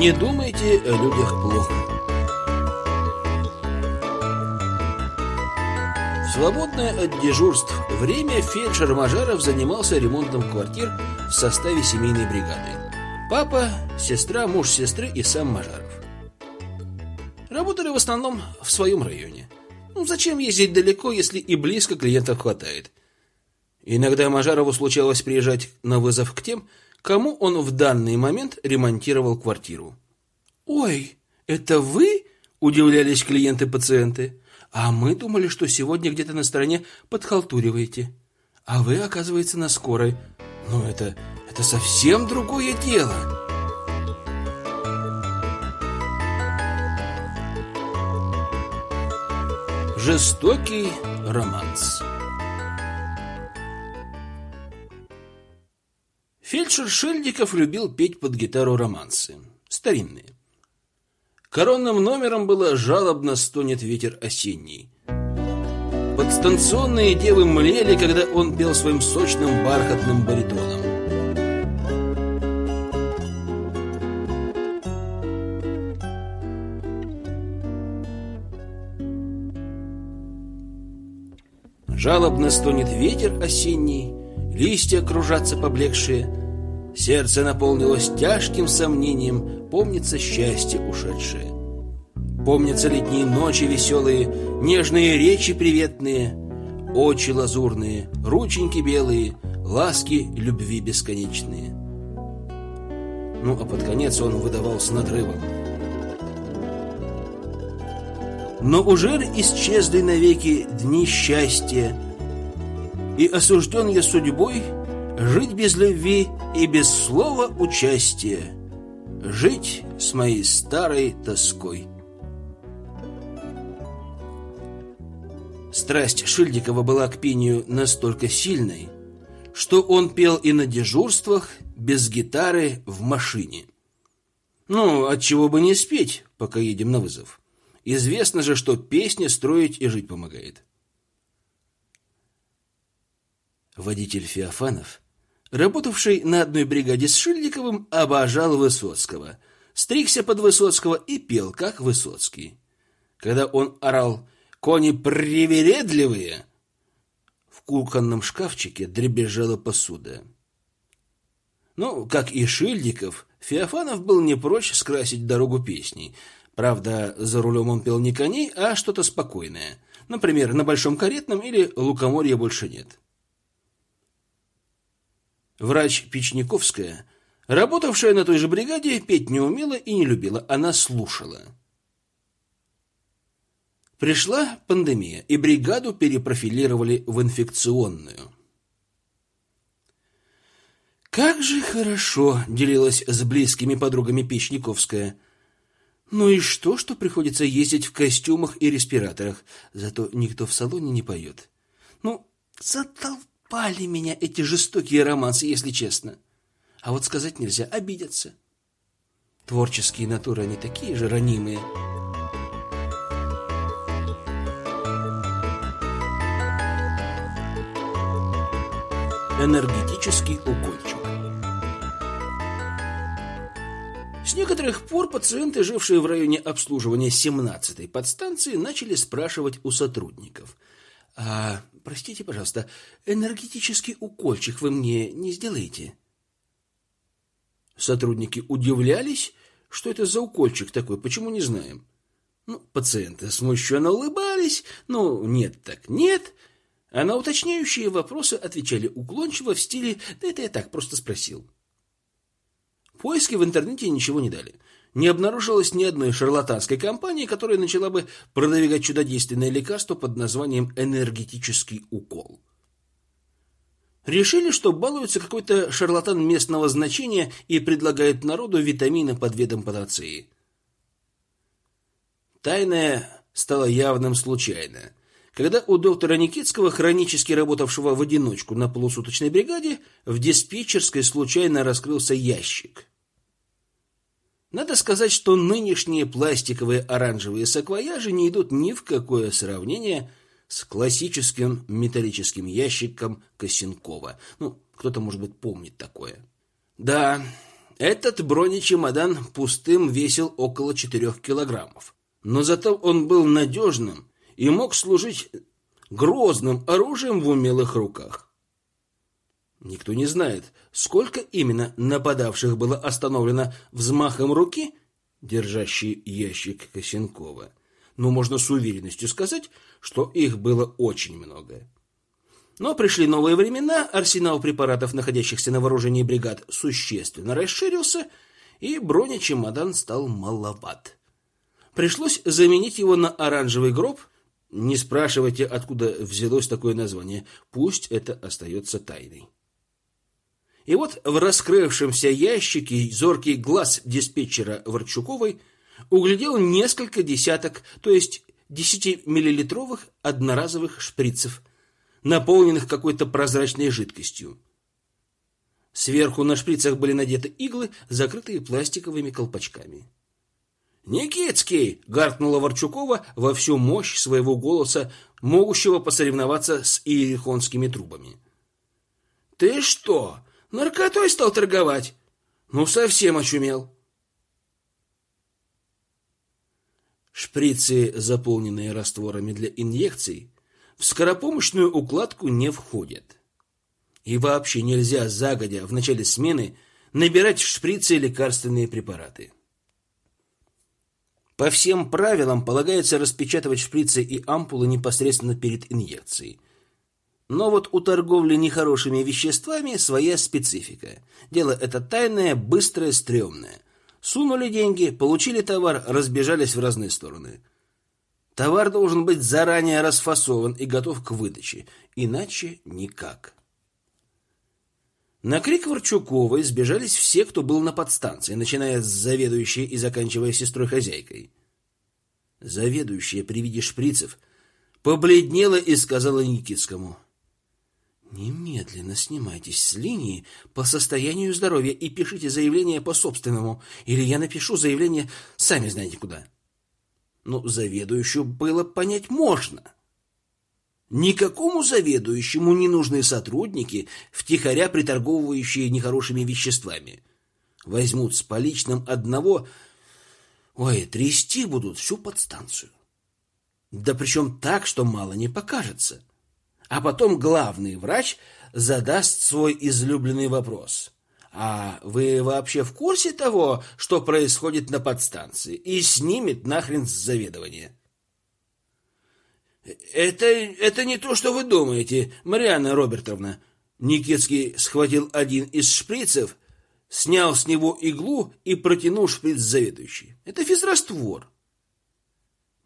Не думайте о людях плохо. В свободное от дежурств время фельдшер Мажаров занимался ремонтом квартир в составе семейной бригады. Папа, сестра, муж сестры и сам Мажаров. Работали в основном в своем районе. Ну, зачем ездить далеко, если и близко клиентов хватает? Иногда Мажарову случалось приезжать на вызов к тем, кому он в данный момент ремонтировал квартиру. «Ой, это вы?» – удивлялись клиенты-пациенты. «А мы думали, что сегодня где-то на стороне подхалтуриваете. А вы, оказывается, на скорой. Ну, это, это совсем другое дело». Жестокий романс. Фельдшер Шельдиков любил петь под гитару романсы. Старинные. Коронным номером было «Жалобно стонет ветер осенний». Подстанционные девы млели, когда он пел своим сочным бархатным баритоном. Жалобно стонет ветер осенний, листья кружатся поблекшие, сердце наполнилось тяжким сомнением, помнится счастье ушедшее. Помнятся летние ночи веселые, нежные речи приветные, очи лазурные, рученьки белые, ласки любви бесконечные. Ну, а под конец он выдавал с надрывом. Но уже исчезли навеки дни счастья, И осужден я судьбой Жить без любви и без слова участия, Жить с моей старой тоской. Страсть Шильдикова была к пению настолько сильной, что он пел и на дежурствах, без гитары, в машине. Ну, от чего бы не спеть, пока едем на вызов. Известно же, что песня строить и жить помогает. Водитель Феофанов, работавший на одной бригаде с Шильниковым, обожал Высоцкого, стригся под Высоцкого и пел, как Высоцкий. Когда он орал «Кони привередливые!», в кухонном шкафчике дребезжала посуда. Ну, как и Шильдиков, Феофанов был не прочь скрасить дорогу песней – Правда, за рулем он пел не коней, а что-то спокойное. Например, на Большом Каретном или Лукоморья больше нет. Врач Печниковская, работавшая на той же бригаде, петь не умела и не любила, она слушала. Пришла пандемия, и бригаду перепрофилировали в инфекционную. «Как же хорошо!» — делилась с близкими подругами Печниковская — ну и что, что приходится ездить в костюмах и респираторах, зато никто в салоне не поет. Ну, затолпали меня эти жестокие романсы, если честно. А вот сказать нельзя, обидятся. Творческие натуры, они такие же ранимые. Энергетический укольчик. С некоторых пор пациенты, жившие в районе обслуживания 17-й подстанции, начали спрашивать у сотрудников. «А, простите, пожалуйста, энергетический укольчик вы мне не сделаете?» Сотрудники удивлялись, что это за укольчик такой, почему не знаем. Ну, пациенты смущенно улыбались, ну, нет так нет, а на уточняющие вопросы отвечали уклончиво в стиле «да это я так просто спросил». Поиски в интернете ничего не дали. Не обнаружилось ни одной шарлатанской компании, которая начала бы продвигать чудодейственное лекарство под названием энергетический укол. Решили, что балуется какой-то шарлатан местного значения и предлагает народу витамины под видом панацеи. Тайное стало явным случайно. Когда у доктора Никитского, хронически работавшего в одиночку на полусуточной бригаде, в диспетчерской случайно раскрылся ящик. Надо сказать, что нынешние пластиковые оранжевые саквояжи не идут ни в какое сравнение с классическим металлическим ящиком Косенкова. Ну, кто-то, может быть, помнит такое. Да, Этот бронечемодан пустым весил около четырех килограммов, но зато он был надежным и мог служить грозным оружием в умелых руках. Никто не знает, сколько именно нападавших было остановлено взмахом руки, держащий ящик Косенкова, но можно с уверенностью сказать, что их было очень много. Но пришли новые времена, арсенал препаратов, находящихся на вооружении бригад, существенно расширился, и бронечемодан стал маловат. Пришлось заменить его на оранжевый гроб. Не спрашивайте, откуда взялось такое название. Пусть это остается тайной. И вот в раскрывшемся ящике зоркий глаз диспетчера Ворчуковой углядел несколько десяток, то есть десятимиллилитровых одноразовых шприцев, наполненных какой-то прозрачной жидкостью. Сверху на шприцах были надеты иглы, закрытые пластиковыми колпачками. «Никитский!» — гаркнула Ворчукова во всю мощь своего голоса, могущего посоревноваться с иерихонскими трубами. «Ты что, наркотой стал торговать? Ну, совсем очумел!» Шприцы, заполненные растворами для инъекций, в скоропомощную укладку не входят. И вообще нельзя загодя в начале смены набирать в шприцы лекарственные препараты. По всем правилам полагается распечатывать шприцы и ампулы непосредственно перед инъекцией. Но вот у торговли нехорошими веществами своя специфика. Дело это тайное, быстрое, стрёмное. Сунули деньги, получили товар, разбежались в разные стороны. Товар должен быть заранее расфасован и готов к выдаче, иначе никак. На крик Ворчуковой сбежались все, кто был на подстанции, начиная с заведующей и заканчивая сестрой-хозяйкой. Заведующая при виде шприцев побледнела и сказала Никитскому — Немедленно снимайтесь с линии по состоянию здоровья и пишите заявление по собственному, или я напишу заявление сами знаете куда. Ну, заведующую было понять можно. Никакому заведующему не нужны сотрудники, втихаря приторговывающие нехорошими веществами. Возьмут с поличным одного, ой, трясти будут всю подстанцию. Да причем так, что мало не покажется. А потом главный врач задаст свой излюбленный вопрос. А вы вообще в курсе того, что происходит на подстанции? И снимет нахрен с заведования. Это, это не то, что вы думаете, Марианна Робертовна. Никитский схватил один из шприцев, снял с него иглу и протянул шприц заведующей. Это физраствор.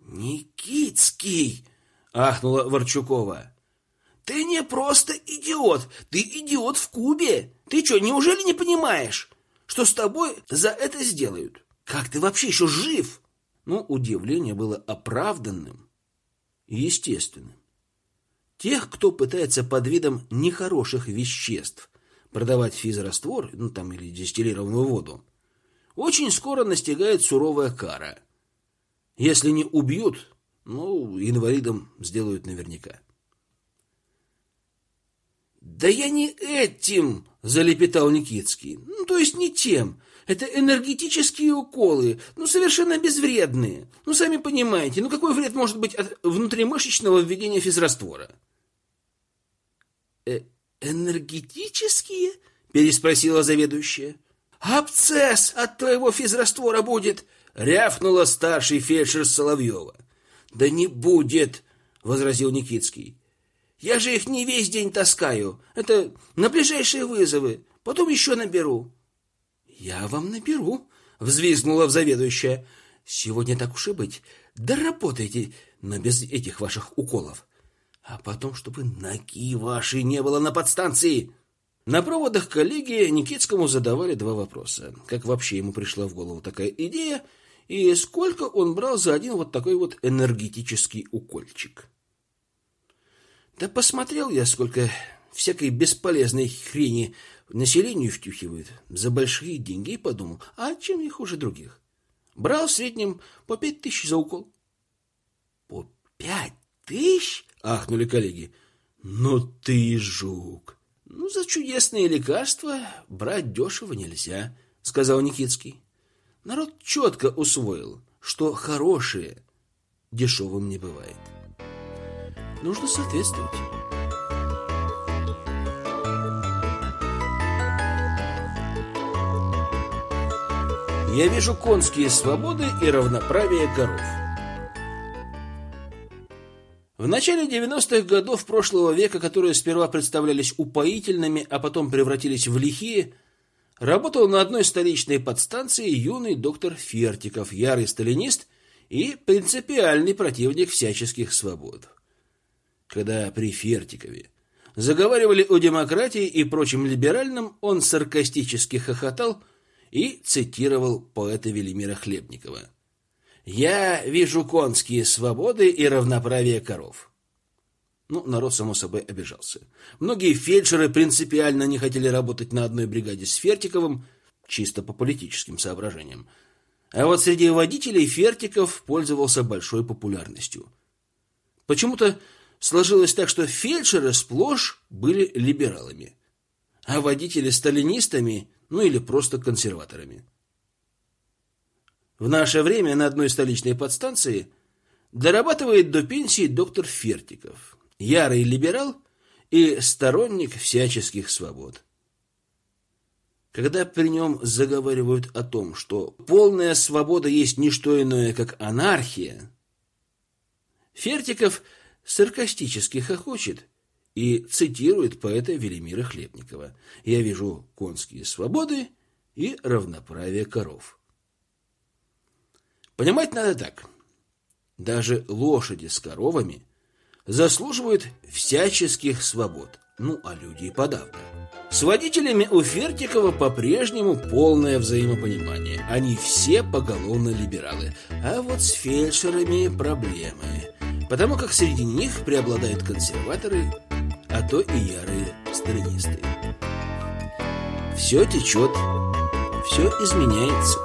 Никитский, ахнула Ворчукова. Ты не просто идиот, ты идиот в Кубе. Ты что, неужели не понимаешь, что с тобой за это сделают? Как ты вообще еще жив? Ну, удивление было оправданным и естественным. Тех, кто пытается под видом нехороших веществ продавать физраствор, ну там или дистиллированную воду, очень скоро настигает суровая кара. Если не убьют, ну, инвалидом сделают наверняка. Да я не этим, залепетал Никитский. Ну, то есть не тем. Это энергетические уколы, ну совершенно безвредные. Ну сами понимаете, ну какой вред может быть от внутримышечного введения физраствора? Э энергетические? переспросила заведующая. Абцесс от твоего физраствора будет, рявкнула старший фельдшер Соловьева. Да не будет, возразил Никитский. Я же их не весь день таскаю. Это на ближайшие вызовы. Потом еще наберу. Я вам наберу, взвизгнула заведующая. Сегодня так уж и быть. Да работайте, но без этих ваших уколов. А потом, чтобы ноги вашей не было на подстанции. На проводах коллеги Никитскому задавали два вопроса. Как вообще ему пришла в голову такая идея, и сколько он брал за один вот такой вот энергетический укольчик. Да посмотрел я, сколько всякой бесполезной хрени населению втюхивают за большие деньги и подумал, а чем не хуже других? Брал в среднем по пять тысяч за укол. По пять тысяч? Ахнули коллеги. Ну ты жук. Ну, за чудесные лекарства брать дешево нельзя. сказал Никитский. Народ четко усвоил, что хорошее дешевым не бывает. Нужно соответствовать. Я вижу конские свободы и равноправие коров. В начале 90-х годов прошлого века, которые сперва представлялись упоительными, а потом превратились в лихие, работал на одной столичной подстанции юный доктор Фертиков, ярый сталинист и принципиальный противник всяческих свобод. Когда при Фертикове заговаривали о демократии и прочем либеральном, он саркастически хохотал и цитировал поэта Велимира Хлебникова. «Я вижу конские свободы и равноправие коров». Ну, народ, само собой, обижался. Многие фельдшеры принципиально не хотели работать на одной бригаде с Фертиковым, чисто по политическим соображениям. А вот среди водителей Фертиков пользовался большой популярностью. Почему-то сложилось так, что фельдшеры сплошь были либералами, а водители сталинистами, ну или просто консерваторами. В наше время на одной столичной подстанции дорабатывает до пенсии доктор Фертиков, ярый либерал и сторонник всяческих свобод. Когда при нем заговаривают о том, что полная свобода есть не что иное, как анархия, Фертиков саркастически хохочет и цитирует поэта Велимира Хлебникова. «Я вижу конские свободы и равноправие коров». Понимать надо так. Даже лошади с коровами заслуживают всяческих свобод. Ну, а люди и подавно. С водителями у Фертикова по-прежнему полное взаимопонимание. Они все поголовно либералы. А вот с фельдшерами проблемы. Потому как среди них преобладают консерваторы, а то и ярые сталинисты. Все течет, все изменяется.